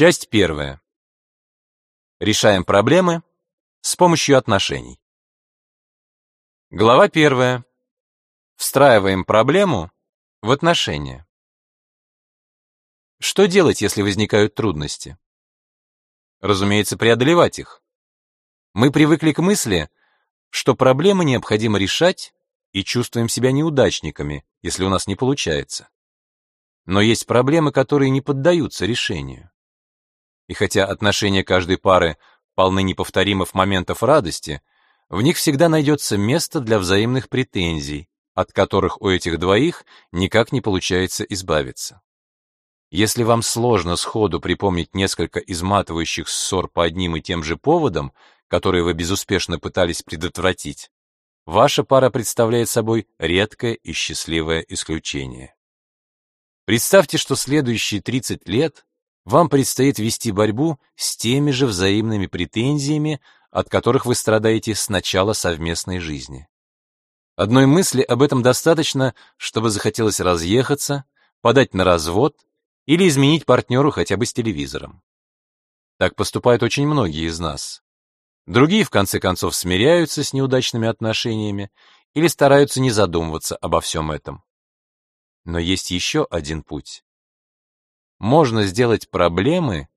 Часть первая. Решаем проблемы с помощью отношений. Глава первая. Встраиваем проблему в отношения. Что делать, если возникают трудности? Разумеется, преодолевать их. Мы привыкли к мысли, что проблемы необходимо решать и чувствуем себя неудачниками, если у нас не получается. Но есть проблемы, которые не поддаются решению. И хотя отношения каждой пары полны неповторимых моментов радости, в них всегда найдется место для взаимных претензий, от которых у этих двоих никак не получается избавиться. Если вам сложно сходу припомнить несколько изматывающих ссор по одним и тем же поводам, которые вы безуспешно пытались предотвратить, ваша пара представляет собой редкое и счастливое исключение. Представьте, что следующие 30 лет вам предстоит вести борьбу с теми же взаимными претензиями, от которых вы страдаете с начала совместной жизни. Одной мысли об этом достаточно, чтобы захотелось разъехаться, подать на развод или изменить партнеру хотя бы с телевизором. Так поступают очень многие из нас. Другие, в конце концов, смиряются с неудачными отношениями или стараются не задумываться обо всем этом. Но есть еще один путь. Можно сделать проблемы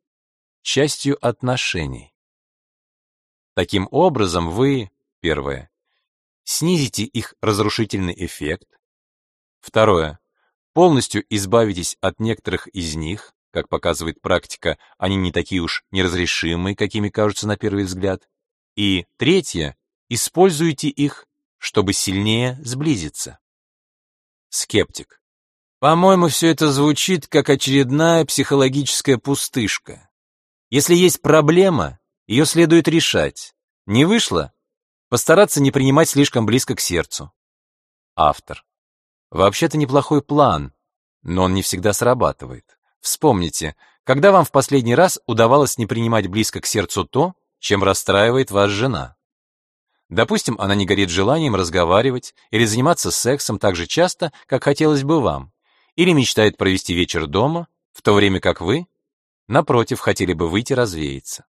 частью отношений. Таким образом, вы, первое, снизите их разрушительный эффект. Второе, полностью избавитесь от некоторых из них, как показывает практика, они не такие уж неразрешимые, какими кажутся на первый взгляд. И третье, используйте их, чтобы сильнее сблизиться. Скептик. По-моему, все это звучит как очередная психологическая пустышка. Если есть проблема, ее следует решать. Не вышло? Постараться не принимать слишком близко к сердцу. Автор. Вообще-то неплохой план, но он не всегда срабатывает. Вспомните, когда вам в последний раз удавалось не принимать близко к сердцу то, чем расстраивает вас жена? Допустим, она не горит желанием разговаривать или заниматься сексом так же часто, как хотелось бы вам или мечтает провести вечер дома, в то время как вы, напротив, хотели бы выйти развеяться.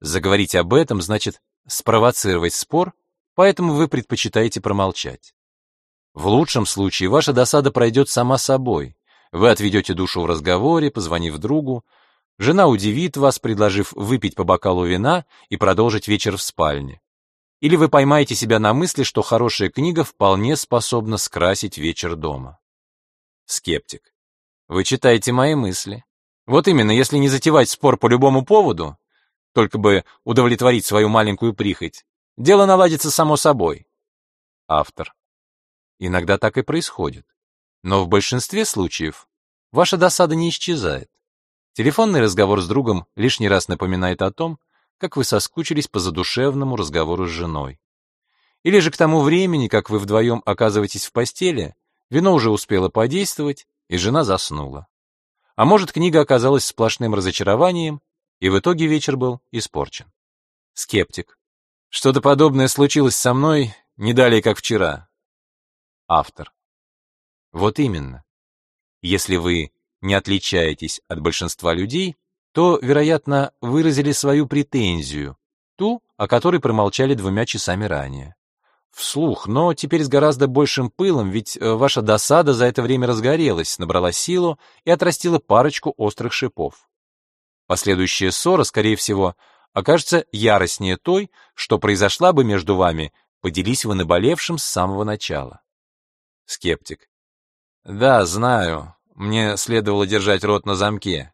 Заговорить об этом значит спровоцировать спор, поэтому вы предпочитаете промолчать. В лучшем случае ваша досада пройдет сама собой. Вы отведете душу в разговоре, позвонив другу, жена удивит вас, предложив выпить по бокалу вина и продолжить вечер в спальне. Или вы поймаете себя на мысли, что хорошая книга вполне способна скрасить вечер дома. Скептик. Вы читаете мои мысли. Вот именно, если не затевать спор по любому поводу, только бы удовлетворить свою маленькую прихоть, дело наладится само собой. Автор. Иногда так и происходит. Но в большинстве случаев ваша досада не исчезает. Телефонный разговор с другом лишний раз напоминает о том, как вы соскучились по задушевному разговору с женой. Или же к тому времени, как вы вдвоем оказываетесь в постели, Вино уже успело подействовать, и жена заснула. А может, книга оказалась сплошным разочарованием, и в итоге вечер был испорчен. Скептик. Что-то подобное случилось со мной не далее, как вчера. Автор. Вот именно. Если вы не отличаетесь от большинства людей, то, вероятно, выразили свою претензию, ту, о которой промолчали двумя часами ранее вслух, но теперь с гораздо большим пылом, ведь э, ваша досада за это время разгорелась, набрала силу и отрастила парочку острых шипов. Последующая ссора, скорее всего, окажется яростнее той, что произошла бы между вами, поделись вы наболевшим с самого начала. Скептик. Да, знаю, мне следовало держать рот на замке.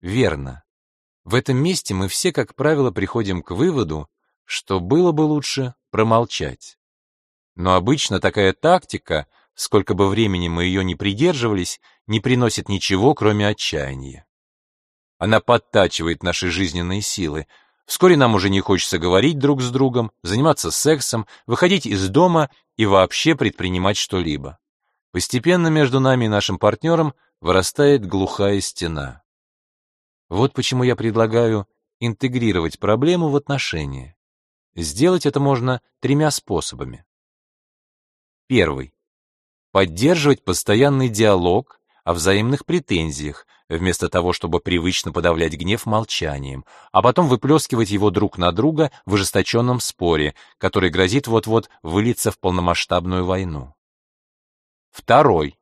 Верно. В этом месте мы все, как правило, приходим к выводу, что было бы лучше промолчать. Но обычно такая тактика, сколько бы времени мы ее не придерживались, не приносит ничего, кроме отчаяния. Она подтачивает наши жизненные силы. Вскоре нам уже не хочется говорить друг с другом, заниматься сексом, выходить из дома и вообще предпринимать что-либо. Постепенно между нами и нашим партнером вырастает глухая стена. Вот почему я предлагаю интегрировать проблему в отношения. Сделать это можно тремя способами. Первый. Поддерживать постоянный диалог, о взаимных претензиях, вместо того, чтобы привычно подавлять гнев молчанием, а потом выплескивать его друг на друга в ожесточенном споре, который грозит вот-вот вылиться в полномасштабную войну. Второй.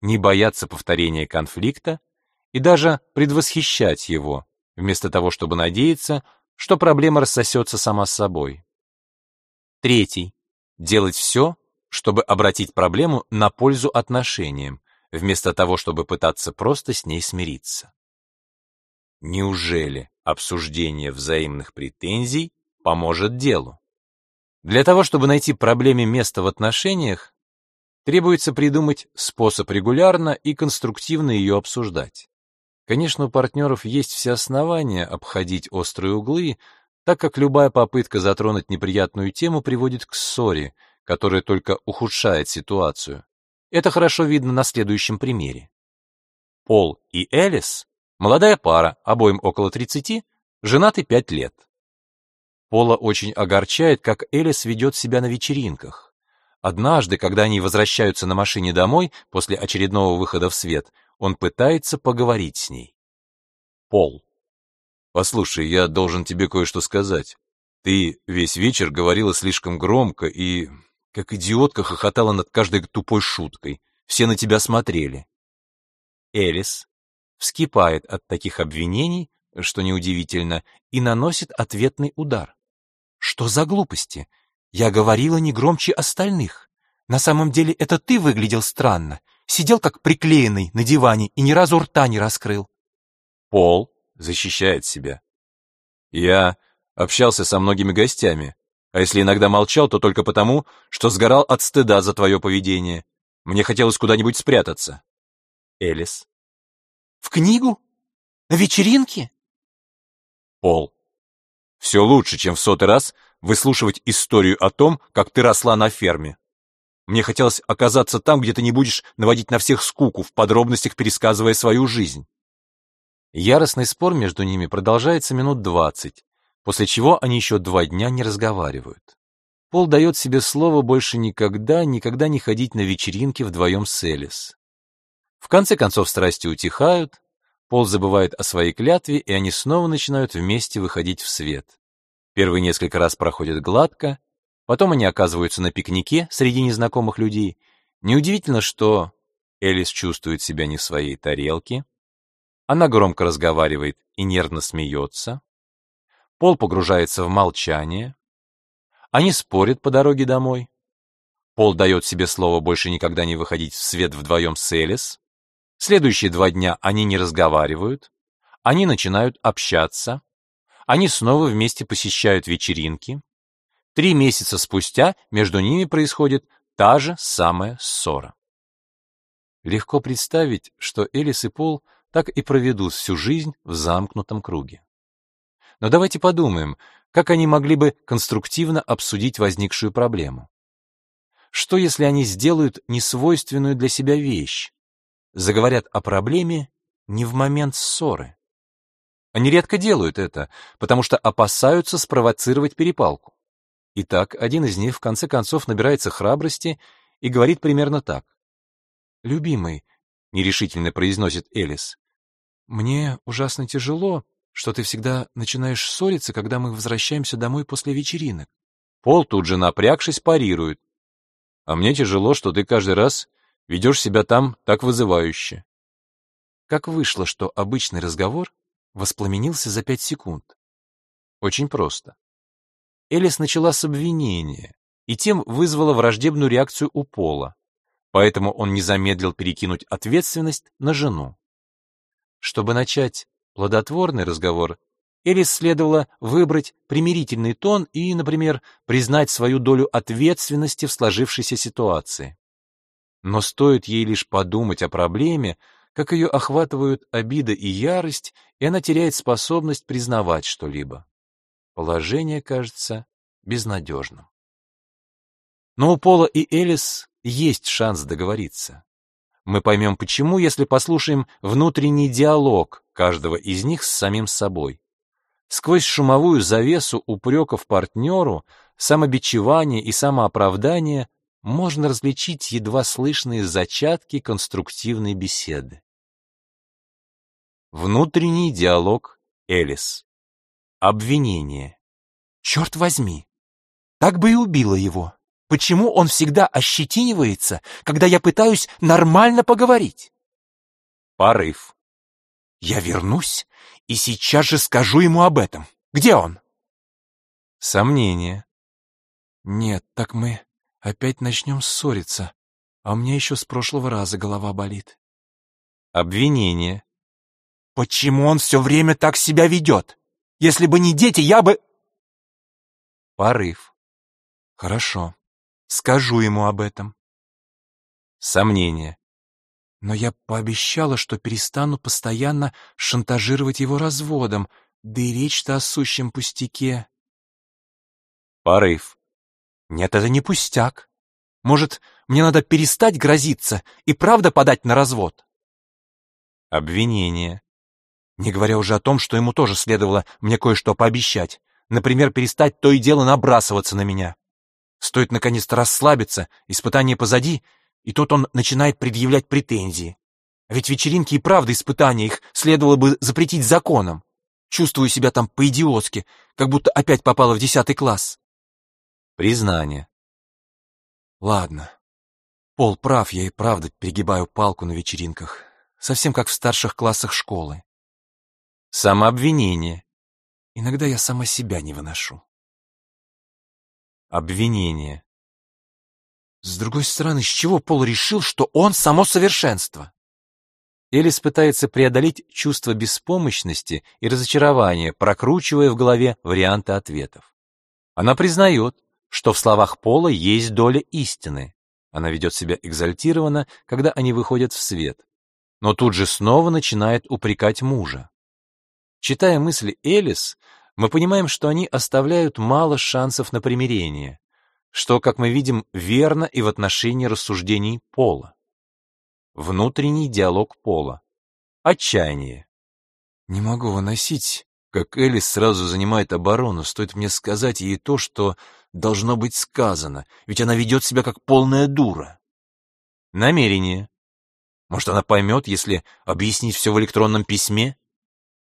Не бояться повторения конфликта и даже предвосхищать его, вместо того, чтобы надеяться, что проблема рассосется сама с собой. Третий. Делать все, чтобы обратить проблему на пользу отношениям, вместо того, чтобы пытаться просто с ней смириться. Неужели обсуждение взаимных претензий поможет делу? Для того, чтобы найти проблеме место в отношениях, требуется придумать способ регулярно и конструктивно ее обсуждать. Конечно, у партнеров есть все основания обходить острые углы, так как любая попытка затронуть неприятную тему приводит к ссоре, которая только ухудшает ситуацию. Это хорошо видно на следующем примере. Пол и Элис – молодая пара, обоим около 30, женаты 5 лет. Пола очень огорчает, как Элис ведет себя на вечеринках. Однажды, когда они возвращаются на машине домой после очередного выхода в свет, он пытается поговорить с ней. Пол. «Послушай, я должен тебе кое-что сказать. Ты весь вечер говорила слишком громко и как идиотка хохотала над каждой тупой шуткой. Все на тебя смотрели. Элис вскипает от таких обвинений, что неудивительно, и наносит ответный удар. Что за глупости? Я говорила не громче остальных. На самом деле это ты выглядел странно. Сидел как приклеенный на диване и ни разу рта не раскрыл. Пол защищает себя. Я общался со многими гостями, а если иногда молчал, то только потому, что сгорал от стыда за твое поведение. Мне хотелось куда-нибудь спрятаться. Элис. В книгу? На вечеринке? Пол. Все лучше, чем в сотый раз выслушивать историю о том, как ты росла на ферме. Мне хотелось оказаться там, где ты не будешь наводить на всех скуку, в подробностях пересказывая свою жизнь. Яростный спор между ними продолжается минут двадцать, после чего они еще два дня не разговаривают. Пол дает себе слово больше никогда, никогда не ходить на вечеринки вдвоем с Элис. В конце концов страсти утихают, Пол забывает о своей клятве, и они снова начинают вместе выходить в свет. Первые несколько раз проходят гладко, потом они оказываются на пикнике среди незнакомых людей. Неудивительно, что Элис чувствует себя не в своей тарелке. Она громко разговаривает и нервно смеется. Пол погружается в молчание. Они спорят по дороге домой. Пол дает себе слово больше никогда не выходить в свет вдвоем с Элис. Следующие два дня они не разговаривают. Они начинают общаться. Они снова вместе посещают вечеринки. Три месяца спустя между ними происходит та же самая ссора. Легко представить, что Элис и Пол так и проведут всю жизнь в замкнутом круге. Но давайте подумаем, как они могли бы конструктивно обсудить возникшую проблему. Что если они сделают несвойственную для себя вещь? Заговорят о проблеме не в момент ссоры. Они редко делают это, потому что опасаются спровоцировать перепалку. Итак, один из них в конце концов набирается храбрости и говорит примерно так. «Любимый», — нерешительно произносит Элис, — «мне ужасно тяжело, что ты всегда начинаешь ссориться, когда мы возвращаемся домой после вечеринок. Пол тут же напрягшись парирует. А мне тяжело, что ты каждый раз ведешь себя там так вызывающе. Как вышло, что обычный разговор воспламенился за пять секунд? Очень просто. Элис начала с обвинения, и тем вызвала враждебную реакцию у Пола, поэтому он не замедлил перекинуть ответственность на жену. Чтобы начать плодотворный разговор, Элис следовало выбрать примирительный тон и, например, признать свою долю ответственности в сложившейся ситуации. Но стоит ей лишь подумать о проблеме, как ее охватывают обида и ярость, и она теряет способность признавать что-либо. Положение кажется безнадежным. Но у Пола и Элис есть шанс договориться. Мы поймем почему, если послушаем внутренний диалог каждого из них с самим собой. Сквозь шумовую завесу упреков партнеру, самобичевания и самооправдания можно различить едва слышные зачатки конструктивной беседы. Внутренний диалог Элис. Обвинение. Черт возьми! Так бы и убило его. Почему он всегда ощетинивается, когда я пытаюсь нормально поговорить? Порыв. Я вернусь и сейчас же скажу ему об этом. Где он? Сомнение. Нет, так мы опять начнем ссориться, а у меня еще с прошлого раза голова болит. Обвинение. Почему он все время так себя ведет? Если бы не дети, я бы... Порыв. Хорошо. Скажу ему об этом. Сомнение. Но я пообещала, что перестану постоянно шантажировать его разводом, да и речь-то о сущем пустяке. Порыв. Нет, это не пустяк. Может, мне надо перестать грозиться и правда подать на развод? Обвинение. Не говоря уже о том, что ему тоже следовало мне кое-что пообещать. Например, перестать то и дело набрасываться на меня. Стоит наконец-то расслабиться, испытание позади, и тут он начинает предъявлять претензии. Ведь вечеринки и правда испытания, их следовало бы запретить законом. Чувствую себя там по-идиотски, как будто опять попала в десятый класс. Признание. Ладно. Пол прав, я и правда перегибаю палку на вечеринках. Совсем как в старших классах школы. Самообвинение. Иногда я сама себя не выношу. Обвинение. С другой стороны, с чего Пол решил, что он само совершенство? Элис пытается преодолеть чувство беспомощности и разочарования, прокручивая в голове варианты ответов. Она признает, что в словах Пола есть доля истины. Она ведет себя экзальтированно, когда они выходят в свет. Но тут же снова начинает упрекать мужа. Читая мысли Элис, мы понимаем, что они оставляют мало шансов на примирение, что, как мы видим, верно и в отношении рассуждений Пола. Внутренний диалог Пола. Отчаяние. Не могу выносить, как Элис сразу занимает оборону, стоит мне сказать ей то, что должно быть сказано, ведь она ведет себя как полная дура. Намерение. Может, она поймет, если объяснить все в электронном письме?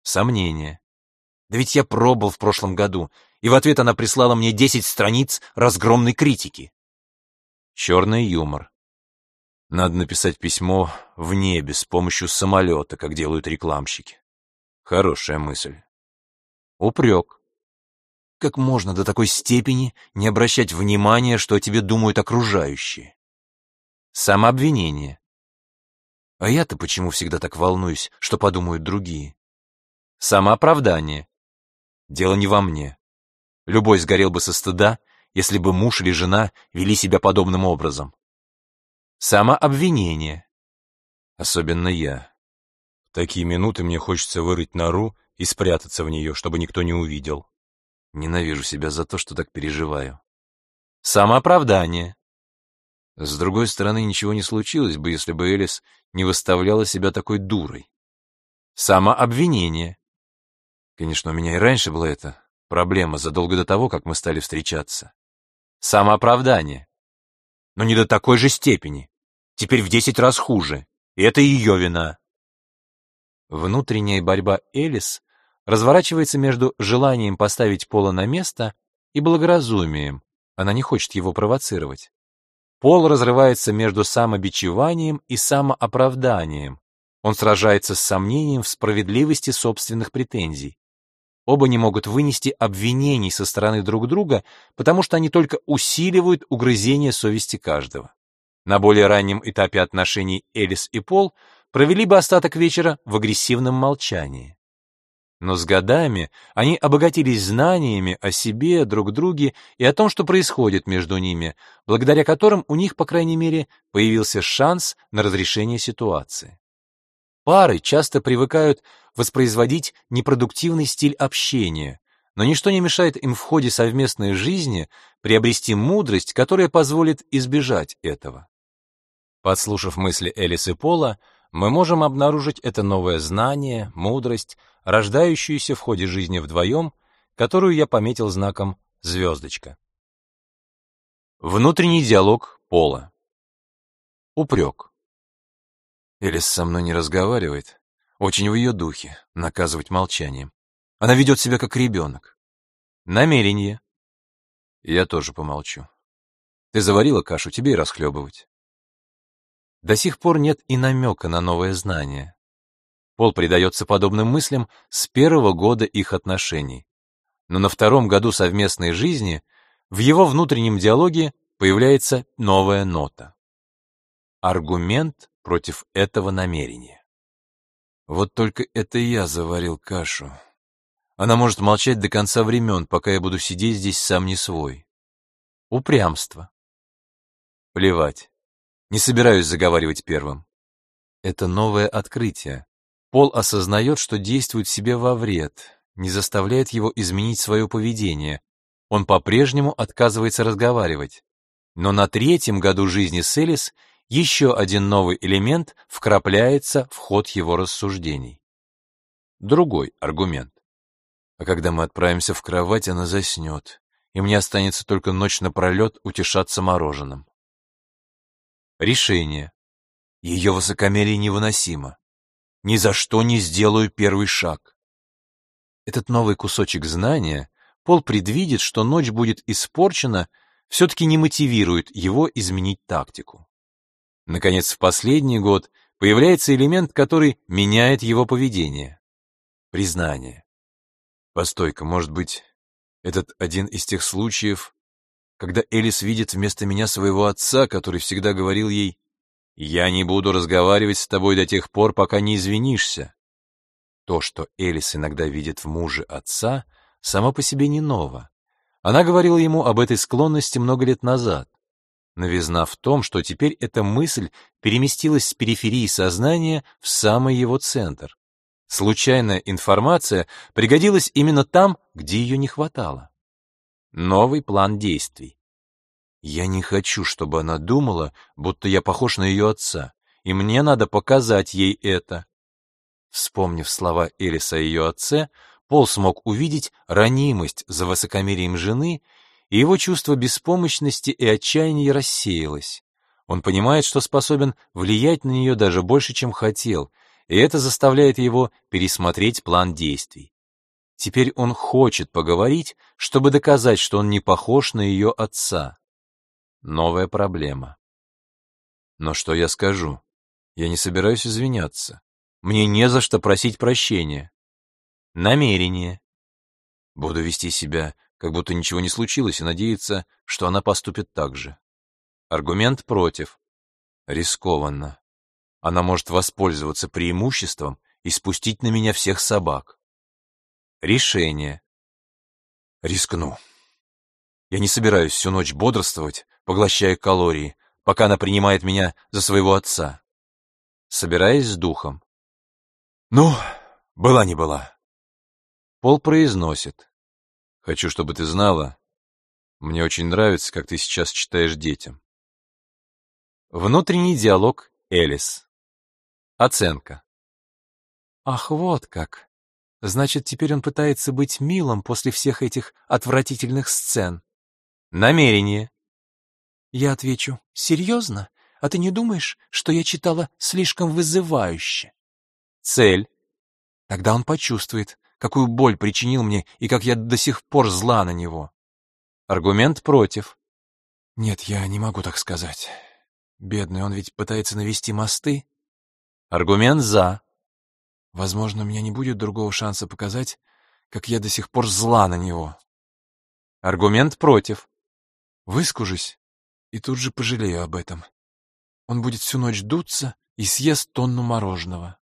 Сомнение. Да ведь я пробовал в прошлом году, и в ответ она прислала мне 10 страниц разгромной критики. Черный юмор. Надо написать письмо в небе с помощью самолета, как делают рекламщики. Хорошая мысль. Упрек. Как можно до такой степени не обращать внимания, что о тебе думают окружающие? Самообвинение. А я-то почему всегда так волнуюсь, что подумают другие? Самооправдание. Дело не во мне. Любой сгорел бы со стыда, если бы муж или жена вели себя подобным образом. Самообвинение. Особенно я. В такие минуты мне хочется вырыть нору и спрятаться в нее, чтобы никто не увидел. Ненавижу себя за то, что так переживаю. Самооправдание. С другой стороны, ничего не случилось бы, если бы Элис не выставляла себя такой дурой. Самообвинение. Конечно, у меня и раньше была эта проблема задолго до того, как мы стали встречаться. Самооправдание. Но не до такой же степени. Теперь в десять раз хуже. И это ее вина. Внутренняя борьба Элис разворачивается между желанием поставить Пола на место и благоразумием. Она не хочет его провоцировать. Пол разрывается между самобичеванием и самооправданием. Он сражается с сомнением в справедливости собственных претензий. Оба не могут вынести обвинений со стороны друг друга, потому что они только усиливают угрызение совести каждого. На более раннем этапе отношений Элис и Пол провели бы остаток вечера в агрессивном молчании. Но с годами они обогатились знаниями о себе, друг друге и о том, что происходит между ними, благодаря которым у них, по крайней мере, появился шанс на разрешение ситуации. Пары часто привыкают воспроизводить непродуктивный стиль общения, но ничто не мешает им в ходе совместной жизни приобрести мудрость, которая позволит избежать этого. Подслушав мысли Элис и Пола, мы можем обнаружить это новое знание, мудрость, рождающуюся в ходе жизни вдвоем, которую я пометил знаком «звездочка». Внутренний диалог Пола. Упрек. Элис со мной не разговаривает. Очень в ее духе наказывать молчанием. Она ведет себя как ребенок. Намерение. Я тоже помолчу. Ты заварила кашу, тебе и расхлебывать. До сих пор нет и намека на новое знание. Пол предается подобным мыслям с первого года их отношений. Но на втором году совместной жизни в его внутреннем диалоге появляется новая нота. Аргумент против этого намерения. Вот только это я заварил кашу. Она может молчать до конца времен, пока я буду сидеть здесь сам не свой. Упрямство. Плевать. Не собираюсь заговаривать первым. Это новое открытие. Пол осознает, что действует себе во вред, не заставляет его изменить свое поведение. Он по-прежнему отказывается разговаривать. Но на третьем году жизни с Элис еще один новый элемент вкрапляется в ход его рассуждений. Другой аргумент. А когда мы отправимся в кровать, она заснет, и мне останется только ночь напролет утешаться мороженым. Решение. Ее высокомерие невыносимо. Ни за что не сделаю первый шаг. Этот новый кусочек знания Пол предвидит, что ночь будет испорчена, все-таки не мотивирует его изменить тактику. Наконец, в последний год появляется элемент, который меняет его поведение. Признание. Постой-ка, может быть, этот один из тех случаев, когда Элис видит вместо меня своего отца, который всегда говорил ей «Я не буду разговаривать с тобой до тех пор, пока не извинишься». То, что Элис иногда видит в муже отца, само по себе не ново. Она говорила ему об этой склонности много лет назад. Новизна в том, что теперь эта мысль переместилась с периферии сознания в самый его центр. Случайная информация пригодилась именно там, где ее не хватало. Новый план действий. Я не хочу, чтобы она думала, будто я похож на ее отца, и мне надо показать ей это. Вспомнив слова Элиса о ее отце, Пол смог увидеть ранимость за высокомерием жены, и его чувство беспомощности и отчаяния рассеялось. Он понимает, что способен влиять на нее даже больше, чем хотел, и это заставляет его пересмотреть план действий. Теперь он хочет поговорить, чтобы доказать, что он не похож на ее отца. Новая проблема. Но что я скажу? Я не собираюсь извиняться. Мне не за что просить прощения. Намерение. Буду вести себя, как будто ничего не случилось, и надеяться, что она поступит так же. Аргумент против. Рискованно. Она может воспользоваться преимуществом и спустить на меня всех собак. Решение. Рискну. Я не собираюсь всю ночь бодрствовать, поглощая калории, пока она принимает меня за своего отца. Собираясь с духом. Ну, была не была. Пол произносит. Хочу, чтобы ты знала, мне очень нравится, как ты сейчас читаешь детям. Внутренний диалог Элис. Оценка. Ах, вот как. Значит, теперь он пытается быть милым после всех этих отвратительных сцен. Намерение. Я отвечу, серьезно? А ты не думаешь, что я читала слишком вызывающе? Цель. Тогда он почувствует, какую боль причинил мне и как я до сих пор зла на него. Аргумент против. Нет, я не могу так сказать. Бедный, он ведь пытается навести мосты. Аргумент «за». Возможно, у меня не будет другого шанса показать, как я до сих пор зла на него. Аргумент против. Выскажусь и тут же пожалею об этом. Он будет всю ночь дуться и съест тонну мороженого.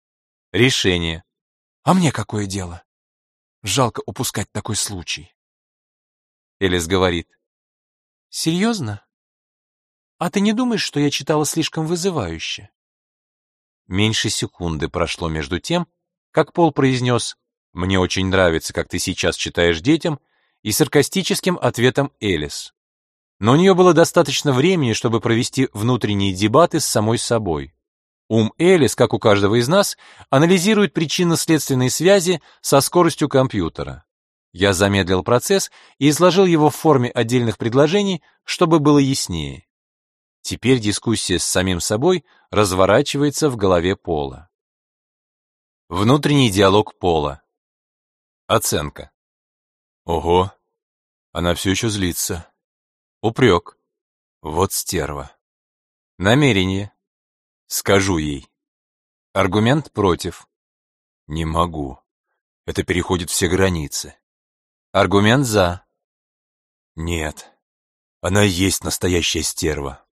Решение. А мне какое дело? Жалко упускать такой случай. Элис говорит. Серьезно? А ты не думаешь, что я читала слишком вызывающе? Меньше секунды прошло между тем, как Пол произнес «Мне очень нравится, как ты сейчас читаешь детям», и саркастическим ответом Элис. Но у нее было достаточно времени, чтобы провести внутренние дебаты с самой собой. Ум Элис, как у каждого из нас, анализирует причинно-следственные связи со скоростью компьютера. Я замедлил процесс и изложил его в форме отдельных предложений, чтобы было яснее. Теперь дискуссия с самим собой разворачивается в голове Пола. Внутренний диалог Пола. Оценка. Ого, она все еще злится. Упрек. Вот стерва. Намерение. Скажу ей. Аргумент против. Не могу. Это переходит все границы. Аргумент за. Нет. Она и есть настоящая стерва.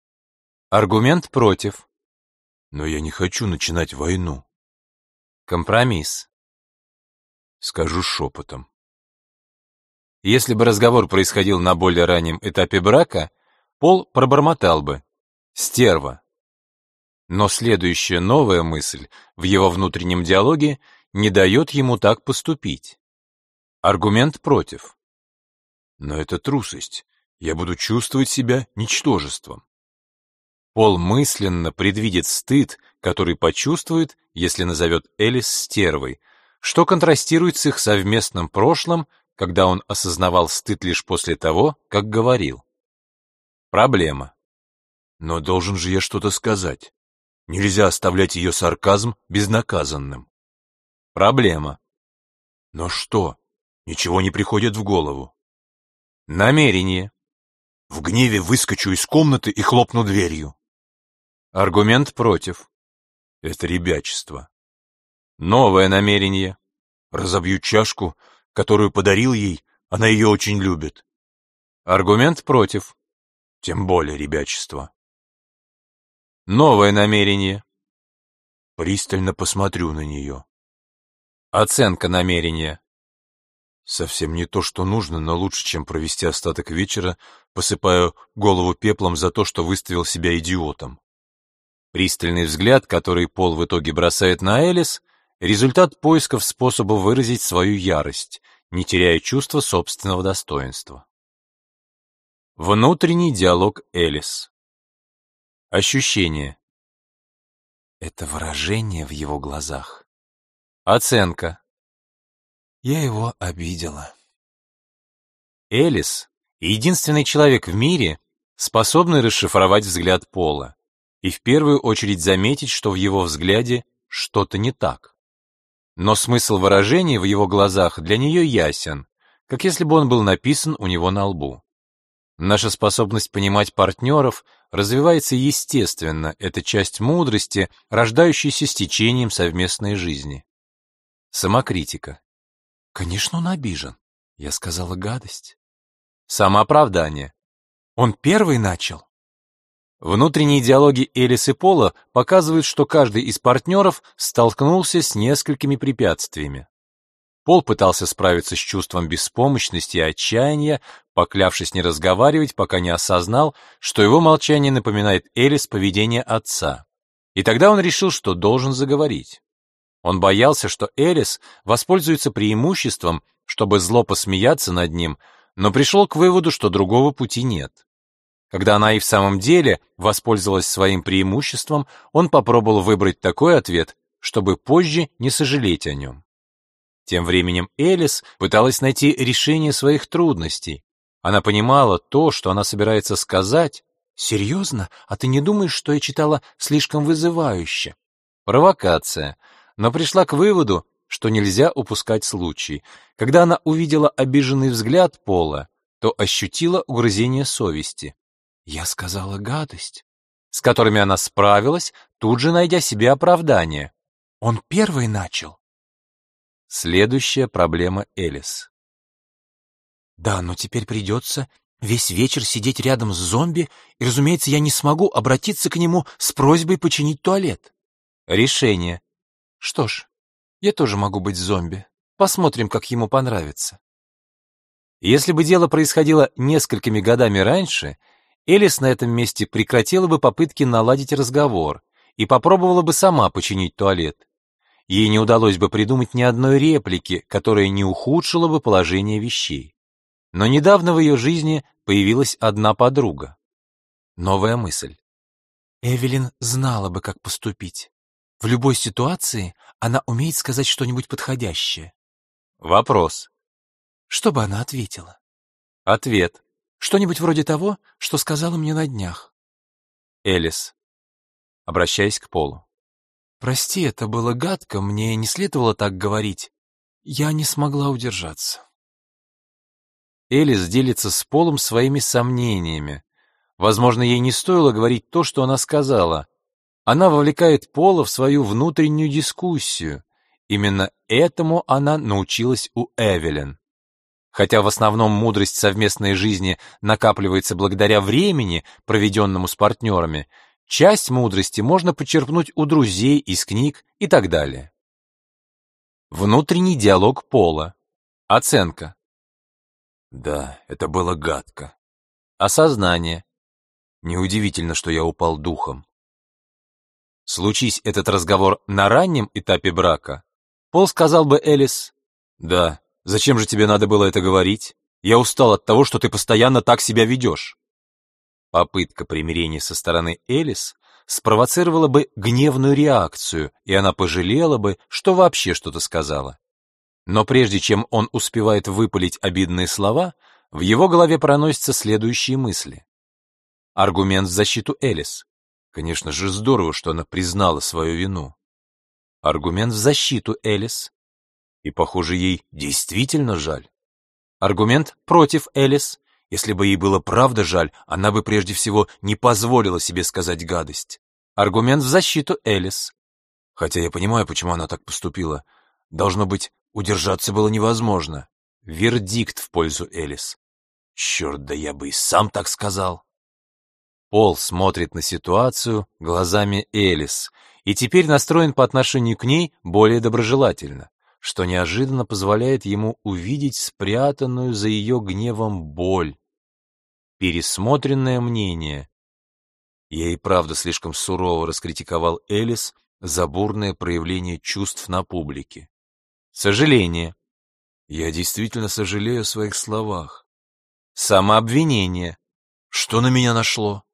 Аргумент против. Но я не хочу начинать войну. Компромисс. Скажу шепотом. Если бы разговор происходил на более раннем этапе брака, Пол пробормотал бы «стерва». Но следующая новая мысль в его внутреннем диалоге не дает ему так поступить. Аргумент против. Но это трусость. Я буду чувствовать себя ничтожеством. Пол мысленно предвидит стыд, который почувствует, если назовет Элис стервой, что контрастирует с их совместным прошлым, когда он осознавал стыд лишь после того, как говорил. Проблема. Но должен же я что-то сказать. Нельзя оставлять ее сарказм безнаказанным. Проблема. Но что? Ничего не приходит в голову. Намерение. В гневе выскочу из комнаты и хлопну дверью. Аргумент против. Это ребячество. Новое намерение. Разобью чашку, которую подарил ей, она ее очень любит. Аргумент против. Тем более ребячество. Новое намерение. Пристально посмотрю на нее. Оценка намерения. Совсем не то, что нужно, но лучше, чем провести остаток вечера, посыпая голову пеплом за то, что выставил себя идиотом. Пристальный взгляд, который Пол в итоге бросает на Элис, результат поисков способа выразить свою ярость, не теряя чувства собственного достоинства. Внутренний диалог Элис. Ощущение. Это выражение в его глазах. Оценка. Я его обидела. Элис — единственный человек в мире, способный расшифровать взгляд Пола и в первую очередь заметить, что в его взгляде что-то не так. Но смысл выражения в его глазах для нее ясен, как если бы он был написан у него на лбу. Наша способность понимать партнеров развивается естественно, это часть мудрости, рождающейся с течением совместной жизни. Самокритика. Конечно, он обижен. Я сказала гадость. Самооправдание. Он первый начал. Внутренние диалоги Элис и Пола показывают, что каждый из партнеров столкнулся с несколькими препятствиями. Пол пытался справиться с чувством беспомощности и отчаяния, поклявшись не разговаривать, пока не осознал, что его молчание напоминает Элис поведение отца. И тогда он решил, что должен заговорить. Он боялся, что Элис воспользуется преимуществом, чтобы зло посмеяться над ним, но пришел к выводу, что другого пути нет. Когда она и в самом деле воспользовалась своим преимуществом, он попробовал выбрать такой ответ, чтобы позже не сожалеть о нем. Тем временем Элис пыталась найти решение своих трудностей. Она понимала то, что она собирается сказать. «Серьезно? А ты не думаешь, что я читала слишком вызывающе?» Провокация. Но пришла к выводу, что нельзя упускать случай. Когда она увидела обиженный взгляд Пола, то ощутила угрызение совести. Я сказала гадость, с которыми она справилась, тут же найдя себе оправдание. Он первый начал. Следующая проблема Элис. Да, но теперь придется весь вечер сидеть рядом с зомби, и, разумеется, я не смогу обратиться к нему с просьбой починить туалет. Решение. Что ж, я тоже могу быть зомби. Посмотрим, как ему понравится. Если бы дело происходило несколькими годами раньше, Элис на этом месте прекратила бы попытки наладить разговор и попробовала бы сама починить туалет. Ей не удалось бы придумать ни одной реплики, которая не ухудшила бы положение вещей. Но недавно в ее жизни появилась одна подруга. Новая мысль. Эвелин знала бы, как поступить. В любой ситуации она умеет сказать что-нибудь подходящее. Вопрос. Что бы она ответила? Ответ. Что-нибудь вроде того, что сказала мне на днях. Элис, обращаясь к Полу. «Прости, это было гадко, мне не следовало так говорить. Я не смогла удержаться». Элис делится с Полом своими сомнениями. Возможно, ей не стоило говорить то, что она сказала. Она вовлекает Пола в свою внутреннюю дискуссию. Именно этому она научилась у Эвелин. Хотя в основном мудрость совместной жизни накапливается благодаря времени, проведенному с партнерами, часть мудрости можно почерпнуть у друзей, из книг и так далее. Внутренний диалог Пола. Оценка. Да, это было гадко. Осознание. Неудивительно, что я упал духом. Случись этот разговор на раннем этапе брака, Пол сказал бы Элис, «Да, Зачем же тебе надо было это говорить? Я устал от того, что ты постоянно так себя ведешь. Попытка примирения со стороны Элис спровоцировала бы гневную реакцию, и она пожалела бы, что вообще что-то сказала. Но прежде чем он успевает выпалить обидные слова, в его голове проносятся следующие мысли. Аргумент в защиту Элис. Конечно же, здорово, что она признала свою вину. Аргумент в защиту Элис. И, похоже, ей действительно жаль. Аргумент против Элис. Если бы ей было правда жаль, она бы прежде всего не позволила себе сказать гадость. Аргумент в защиту Элис. Хотя я понимаю, почему она так поступила. Должно быть, удержаться было невозможно. Вердикт в пользу Элис. Черт, да я бы и сам так сказал. Пол смотрит на ситуацию глазами Элис и теперь настроен по отношению к ней более доброжелательно что неожиданно позволяет ему увидеть спрятанную за ее гневом боль. Пересмотренное мнение. Я и правда слишком сурово раскритиковал Элис за бурное проявление чувств на публике. Сожаление. Я действительно сожалею о своих словах. Самообвинение. Что на меня нашло?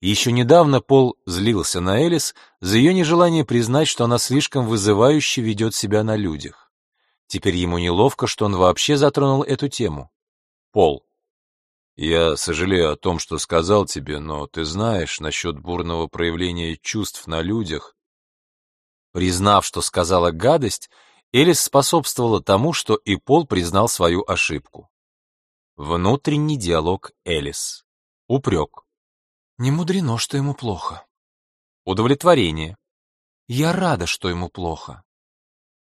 Еще недавно Пол злился на Элис за ее нежелание признать, что она слишком вызывающе ведет себя на людях. Теперь ему неловко, что он вообще затронул эту тему. Пол. Я сожалею о том, что сказал тебе, но ты знаешь насчет бурного проявления чувств на людях. Признав, что сказала гадость, Элис способствовала тому, что и Пол признал свою ошибку. Внутренний диалог Элис. Упрек. Не мудрено, что ему плохо. Удовлетворение. Я рада, что ему плохо.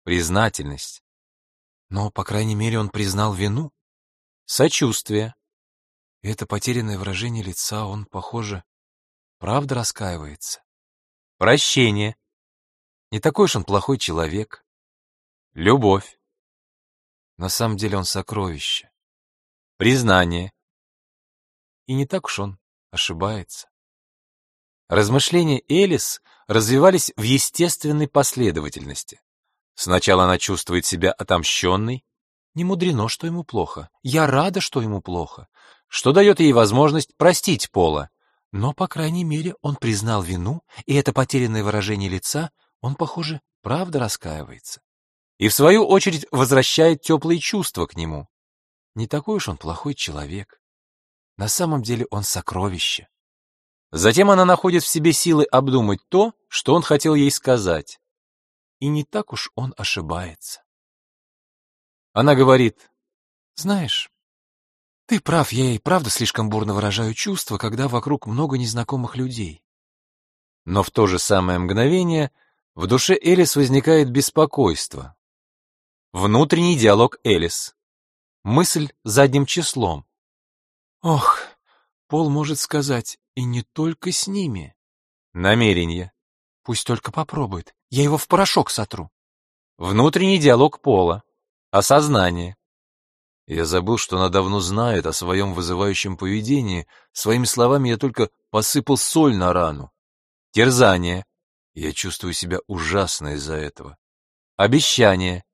Признательность. Но, по крайней мере, он признал вину. Сочувствие. И это потерянное выражение лица, он, похоже, правда раскаивается. Прощение. Не такой уж он плохой человек. Любовь. На самом деле он сокровище. Признание. И не так уж он ошибается. Размышления Элис развивались в естественной последовательности. Сначала она чувствует себя отомщенной. Не мудрено, что ему плохо. Я рада, что ему плохо. Что дает ей возможность простить Пола. Но, по крайней мере, он признал вину, и это потерянное выражение лица, он, похоже, правда раскаивается. И, в свою очередь, возвращает теплые чувства к нему. Не такой уж он плохой человек. На самом деле он сокровище. Затем она находит в себе силы обдумать то, что он хотел ей сказать. И не так уж он ошибается. Она говорит, «Знаешь, ты прав, я и правда слишком бурно выражаю чувства, когда вокруг много незнакомых людей». Но в то же самое мгновение в душе Элис возникает беспокойство. Внутренний диалог Элис. Мысль задним числом. Ох, Пол может сказать, и не только с ними. Намерение. Пусть только попробует. Я его в порошок сотру. Внутренний диалог Пола. Осознание. Я забыл, что она давно знает о своем вызывающем поведении. Своими словами я только посыпал соль на рану. Терзание. Я чувствую себя ужасно из-за этого. Обещание.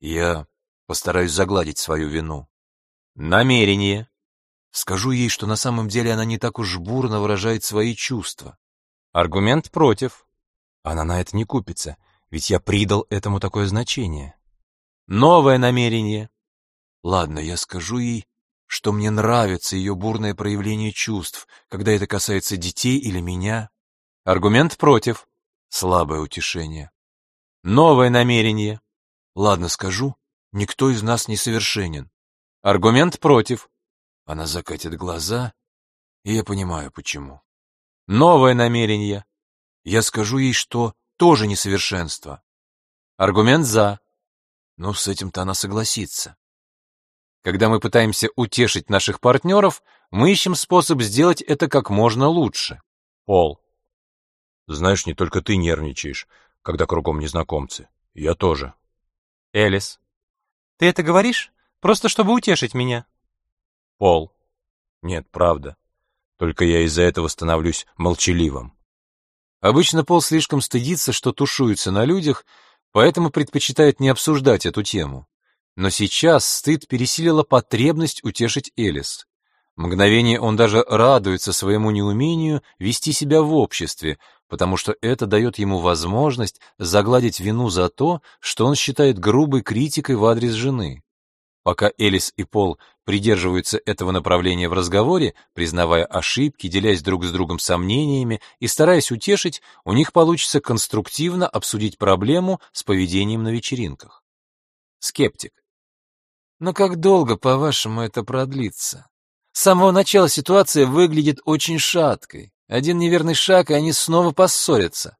Я постараюсь загладить свою вину. Намерение. Скажу ей, что на самом деле она не так уж бурно выражает свои чувства. Аргумент против. Она на это не купится, ведь я придал этому такое значение. Новое намерение. Ладно, я скажу ей, что мне нравится ее бурное проявление чувств, когда это касается детей или меня. Аргумент против. Слабое утешение. Новое намерение. Ладно, скажу, никто из нас не совершенен. Аргумент против. Она закатит глаза, и я понимаю, почему. Новое намерение. Я скажу ей, что тоже несовершенство. Аргумент за. Но с этим-то она согласится. Когда мы пытаемся утешить наших партнеров, мы ищем способ сделать это как можно лучше. Пол. Знаешь, не только ты нервничаешь, когда кругом незнакомцы. Я тоже. Элис. Ты это говоришь? Просто чтобы утешить меня. Пол. Нет, правда. Только я из-за этого становлюсь молчаливым. Обычно Пол слишком стыдится, что тушуется на людях, поэтому предпочитает не обсуждать эту тему. Но сейчас стыд пересилила потребность утешить Элис. Мгновение он даже радуется своему неумению вести себя в обществе, потому что это дает ему возможность загладить вину за то, что он считает грубой критикой в адрес жены. Пока Элис и Пол придерживаются этого направления в разговоре, признавая ошибки, делясь друг с другом сомнениями и стараясь утешить, у них получится конструктивно обсудить проблему с поведением на вечеринках. Скептик. Но как долго, по-вашему, это продлится? С самого начала ситуация выглядит очень шаткой. Один неверный шаг, и они снова поссорятся.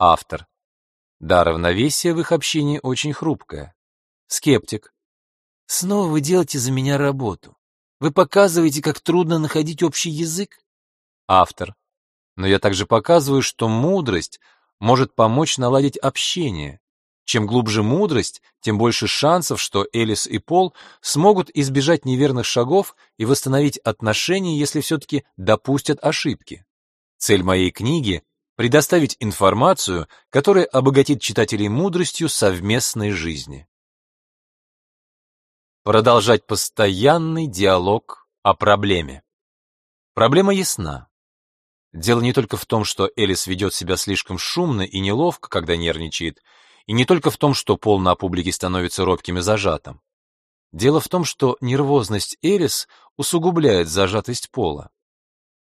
Автор. Да, равновесие в их общении очень хрупкое. Скептик. Снова вы делаете за меня работу. Вы показываете, как трудно находить общий язык. Автор. Но я также показываю, что мудрость может помочь наладить общение. Чем глубже мудрость, тем больше шансов, что Элис и Пол смогут избежать неверных шагов и восстановить отношения, если все-таки допустят ошибки. Цель моей книги — предоставить информацию, которая обогатит читателей мудростью совместной жизни. Продолжать постоянный диалог о проблеме. Проблема ясна. Дело не только в том, что Элис ведет себя слишком шумно и неловко, когда нервничает, и не только в том, что пол на публике становится робким и зажатым. Дело в том, что нервозность Эрис усугубляет зажатость пола.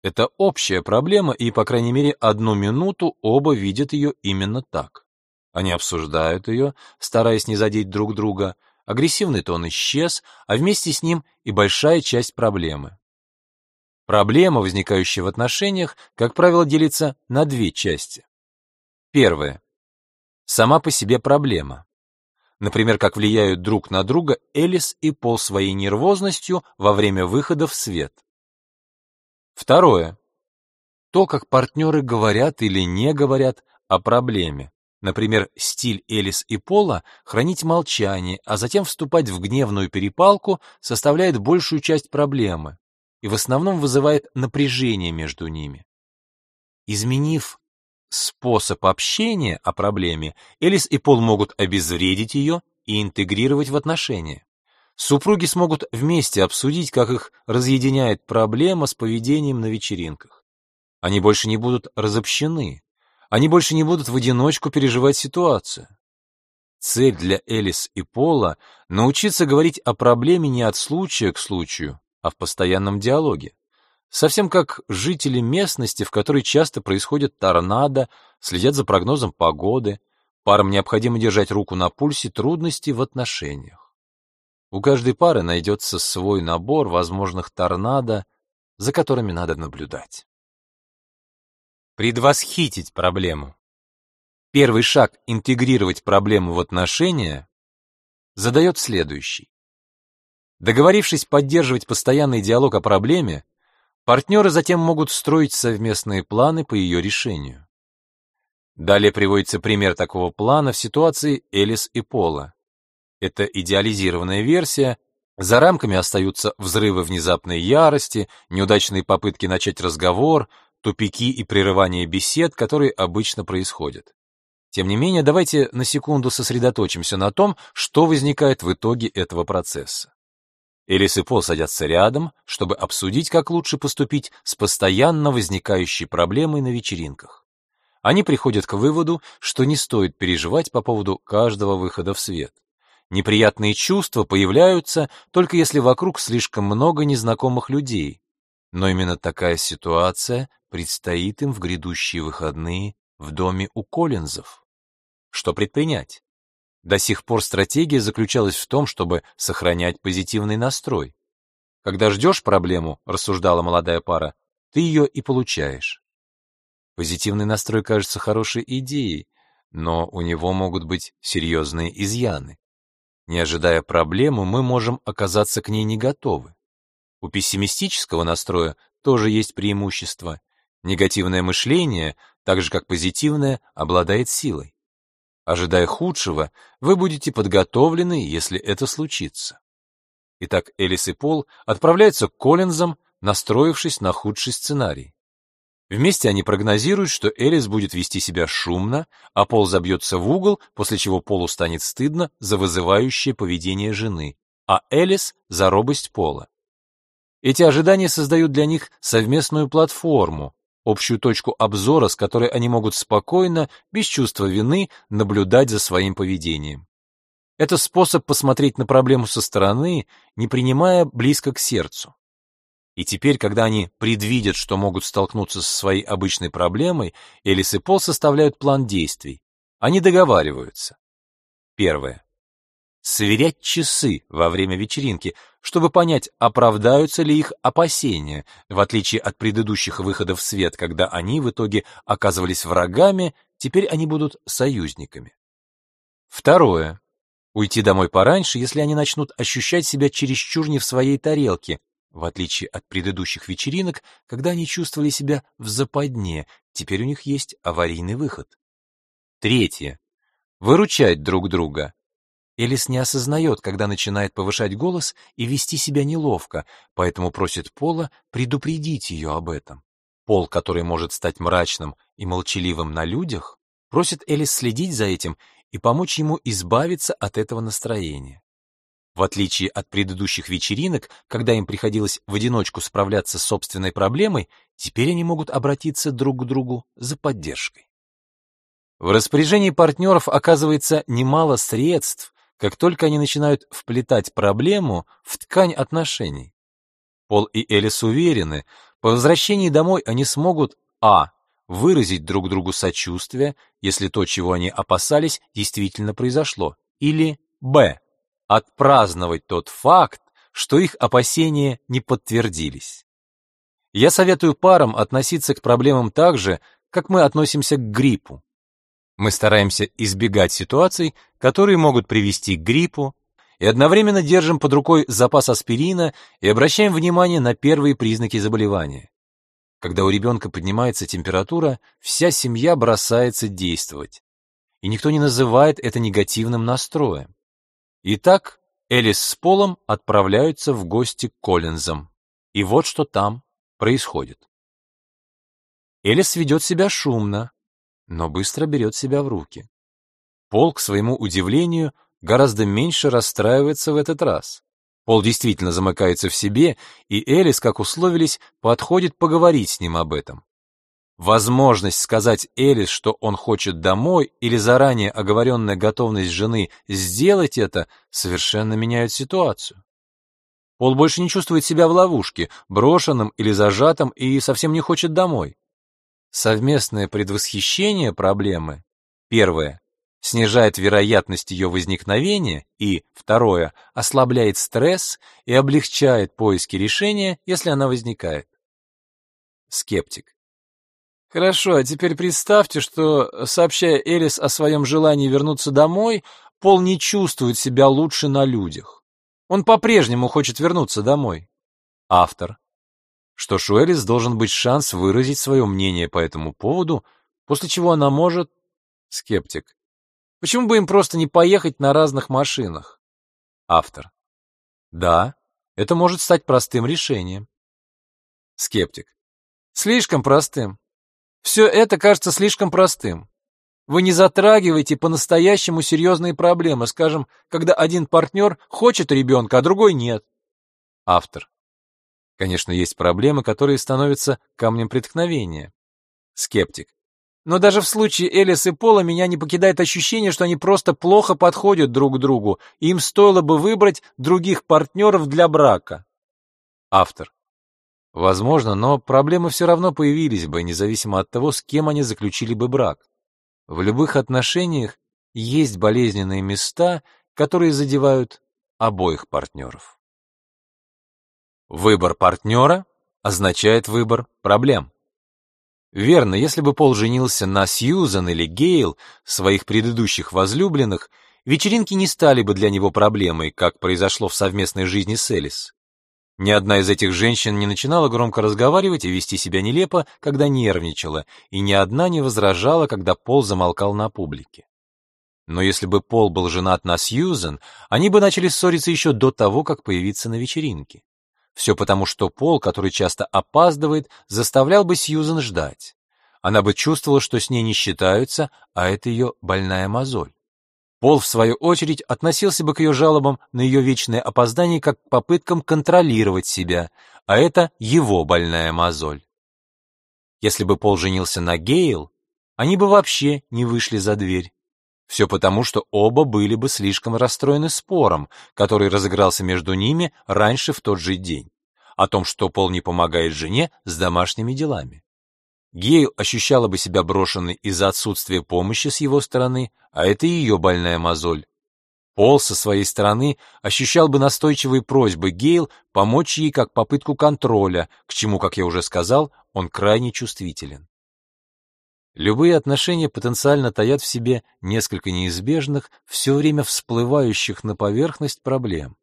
Это общая проблема, и, по крайней мере, одну минуту оба видят ее именно так. Они обсуждают ее, стараясь не задеть друг друга, агрессивный тон исчез, а вместе с ним и большая часть проблемы. Проблема, возникающая в отношениях, как правило, делится на две части. Первое сама по себе проблема. Например, как влияют друг на друга Элис и Пол своей нервозностью во время выхода в свет. Второе. То, как партнеры говорят или не говорят о проблеме. Например, стиль Элис и Пола — хранить молчание, а затем вступать в гневную перепалку составляет большую часть проблемы и в основном вызывает напряжение между ними. Изменив способ общения о проблеме, Элис и Пол могут обезвредить ее и интегрировать в отношения. Супруги смогут вместе обсудить, как их разъединяет проблема с поведением на вечеринках. Они больше не будут разобщены. Они больше не будут в одиночку переживать ситуацию. Цель для Элис и Пола — научиться говорить о проблеме не от случая к случаю, а в постоянном диалоге. Совсем как жители местности, в которой часто происходят торнадо, следят за прогнозом погоды, парам необходимо держать руку на пульсе трудностей в отношениях. У каждой пары найдется свой набор возможных торнадо, за которыми надо наблюдать. Предвосхитить проблему. Первый шаг интегрировать проблему в отношения задает следующий. Договорившись поддерживать постоянный диалог о проблеме, Партнеры затем могут строить совместные планы по ее решению. Далее приводится пример такого плана в ситуации Элис и Пола. Это идеализированная версия, за рамками остаются взрывы внезапной ярости, неудачные попытки начать разговор, тупики и прерывания бесед, которые обычно происходят. Тем не менее, давайте на секунду сосредоточимся на том, что возникает в итоге этого процесса. Элис и Пол садятся рядом, чтобы обсудить, как лучше поступить с постоянно возникающей проблемой на вечеринках. Они приходят к выводу, что не стоит переживать по поводу каждого выхода в свет. Неприятные чувства появляются только если вокруг слишком много незнакомых людей. Но именно такая ситуация предстоит им в грядущие выходные в доме у Коллинзов. Что предпринять? До сих пор стратегия заключалась в том, чтобы сохранять позитивный настрой. Когда ждешь проблему, рассуждала молодая пара, ты ее и получаешь. Позитивный настрой кажется хорошей идеей, но у него могут быть серьезные изъяны. Не ожидая проблему, мы можем оказаться к ней не готовы. У пессимистического настроя тоже есть преимущество. Негативное мышление, так же как позитивное, обладает силой. Ожидая худшего, вы будете подготовлены, если это случится. Итак, Элис и Пол отправляются к Коллинзам, настроившись на худший сценарий. Вместе они прогнозируют, что Элис будет вести себя шумно, а Пол забьется в угол, после чего Полу станет стыдно за вызывающее поведение жены, а Элис — за робость Пола. Эти ожидания создают для них совместную платформу, общую точку обзора, с которой они могут спокойно, без чувства вины, наблюдать за своим поведением. Это способ посмотреть на проблему со стороны, не принимая близко к сердцу. И теперь, когда они предвидят, что могут столкнуться со своей обычной проблемой, Элис и Пол составляют план действий. Они договариваются. Первое. Сверять часы во время вечеринки, чтобы понять, оправдаются ли их опасения, в отличие от предыдущих выходов в свет, когда они в итоге оказывались врагами, теперь они будут союзниками. Второе. Уйти домой пораньше, если они начнут ощущать себя чересчур не в своей тарелке, в отличие от предыдущих вечеринок, когда они чувствовали себя в западне, теперь у них есть аварийный выход. Третье. Выручать друг друга. Элис не осознает, когда начинает повышать голос и вести себя неловко, поэтому просит Пола предупредить ее об этом. Пол, который может стать мрачным и молчаливым на людях, просит Элис следить за этим и помочь ему избавиться от этого настроения. В отличие от предыдущих вечеринок, когда им приходилось в одиночку справляться с собственной проблемой, теперь они могут обратиться друг к другу за поддержкой. В распоряжении партнеров оказывается немало средств, как только они начинают вплетать проблему в ткань отношений. Пол и Элис уверены, по возвращении домой они смогут а выразить друг другу сочувствие, если то, чего они опасались, действительно произошло, или б. отпраздновать тот факт, что их опасения не подтвердились. Я советую парам относиться к проблемам так же, как мы относимся к гриппу. Мы стараемся избегать ситуаций, которые могут привести к гриппу, и одновременно держим под рукой запас аспирина и обращаем внимание на первые признаки заболевания. Когда у ребенка поднимается температура, вся семья бросается действовать. И никто не называет это негативным настроем. Итак, Элис с Полом отправляются в гости к Коллинзам. И вот что там происходит. Элис ведет себя шумно, но быстро берет себя в руки. Пол, к своему удивлению, гораздо меньше расстраивается в этот раз. Пол действительно замыкается в себе, и Элис, как условились, подходит поговорить с ним об этом. Возможность сказать Элис, что он хочет домой, или заранее оговоренная готовность жены сделать это, совершенно меняют ситуацию. Пол больше не чувствует себя в ловушке, брошенным или зажатым, и совсем не хочет домой. Совместное предвосхищение проблемы, первое, снижает вероятность ее возникновения и, второе, ослабляет стресс и облегчает поиски решения, если она возникает. Скептик. Хорошо, а теперь представьте, что, сообщая Элис о своем желании вернуться домой, Пол не чувствует себя лучше на людях. Он по-прежнему хочет вернуться домой. Автор. Что ж, у Элис должен быть шанс выразить свое мнение по этому поводу, после чего она может... Скептик. Почему бы им просто не поехать на разных машинах? Автор. Да, это может стать простым решением. Скептик. Слишком простым. Все это кажется слишком простым. Вы не затрагиваете по-настоящему серьезные проблемы, скажем, когда один партнер хочет ребенка, а другой нет. Автор. Конечно, есть проблемы, которые становятся камнем преткновения. Скептик. Но даже в случае Элис и Пола меня не покидает ощущение, что они просто плохо подходят друг к другу, и им стоило бы выбрать других партнеров для брака. Автор. Возможно, но проблемы все равно появились бы, независимо от того, с кем они заключили бы брак. В любых отношениях есть болезненные места, которые задевают обоих партнеров. Выбор партнера означает выбор проблем. Верно, если бы Пол женился на Сьюзан или Гейл, своих предыдущих возлюбленных, вечеринки не стали бы для него проблемой, как произошло в совместной жизни с Элис. Ни одна из этих женщин не начинала громко разговаривать и вести себя нелепо, когда нервничала, и ни одна не возражала, когда Пол замолкал на публике. Но если бы Пол был женат на Сьюзен, они бы начали ссориться еще до того, как появиться на вечеринке. Все потому, что Пол, который часто опаздывает, заставлял бы Сьюзен ждать. Она бы чувствовала, что с ней не считаются, а это ее больная мозоль. Пол, в свою очередь, относился бы к ее жалобам на ее вечное опоздание как к попыткам контролировать себя, а это его больная мозоль. Если бы Пол женился на Гейл, они бы вообще не вышли за дверь. Все потому, что оба были бы слишком расстроены спором, который разыгрался между ними раньше в тот же день, о том, что Пол не помогает жене с домашними делами. Гейл ощущала бы себя брошенной из-за отсутствия помощи с его стороны, а это ее больная мозоль. Пол со своей стороны ощущал бы настойчивые просьбы Гейл помочь ей как попытку контроля, к чему, как я уже сказал, он крайне чувствителен. Любые отношения потенциально таят в себе несколько неизбежных, все время всплывающих на поверхность проблем.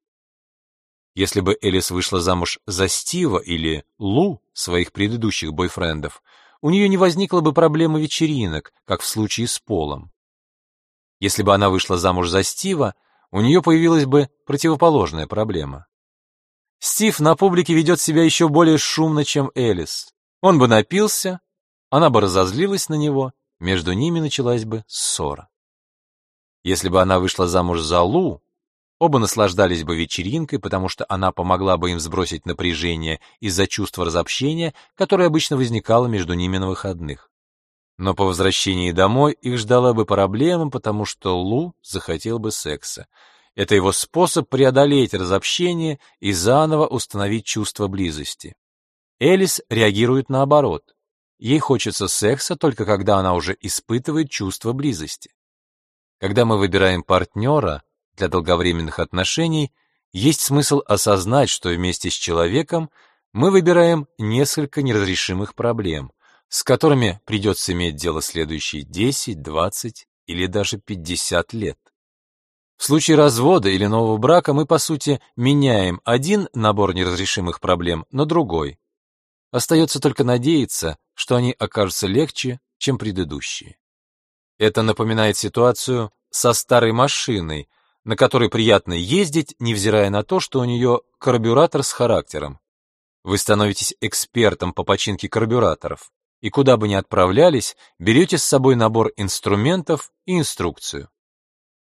Если бы Элис вышла замуж за Стива или Лу, своих предыдущих бойфрендов, у нее не возникло бы проблемы вечеринок, как в случае с Полом. Если бы она вышла замуж за Стива, у нее появилась бы противоположная проблема. Стив на публике ведет себя еще более шумно, чем Элис. Он бы напился, она бы разозлилась на него, между ними началась бы ссора. Если бы она вышла замуж за Лу, оба наслаждались бы вечеринкой, потому что она помогла бы им сбросить напряжение из-за чувства разобщения, которое обычно возникало между ними на выходных. Но по возвращении домой их ждала бы проблема, потому что Лу захотел бы секса. Это его способ преодолеть разобщение и заново установить чувство близости. Элис реагирует наоборот. Ей хочется секса только когда она уже испытывает чувство близости. Когда мы выбираем партнера для долговременных отношений, есть смысл осознать, что вместе с человеком мы выбираем несколько неразрешимых проблем, с которыми придется иметь дело следующие 10, 20 или даже 50 лет. В случае развода или нового брака мы, по сути, меняем один набор неразрешимых проблем на другой. Остается только надеяться, что они окажутся легче, чем предыдущие. Это напоминает ситуацию со старой машиной, на которой приятно ездить, невзирая на то, что у нее карбюратор с характером. Вы становитесь экспертом по починке карбюраторов, и куда бы ни отправлялись, берете с собой набор инструментов и инструкцию.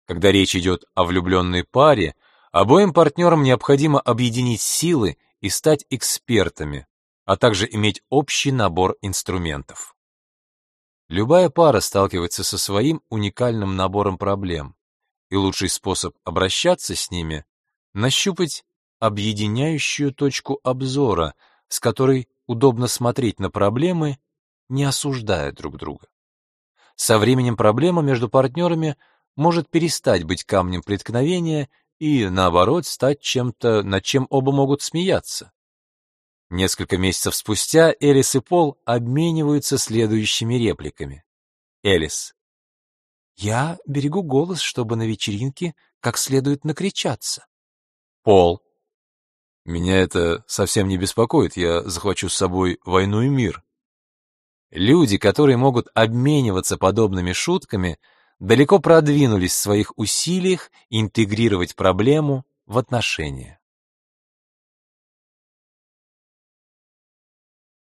Когда речь идет о влюбленной паре, обоим партнерам необходимо объединить силы и стать экспертами, а также иметь общий набор инструментов. Любая пара сталкивается со своим уникальным набором проблем, и лучший способ обращаться с ними — нащупать объединяющую точку обзора, с которой удобно смотреть на проблемы, не осуждая друг друга. Со временем проблема между партнерами может перестать быть камнем преткновения и, наоборот, стать чем-то, над чем оба могут смеяться. Несколько месяцев спустя Элис и Пол обмениваются следующими репликами. Элис. Я берегу голос, чтобы на вечеринке как следует накричаться. Пол. Меня это совсем не беспокоит, я захвачу с собой войну и мир. Люди, которые могут обмениваться подобными шутками, далеко продвинулись в своих усилиях интегрировать проблему в отношения.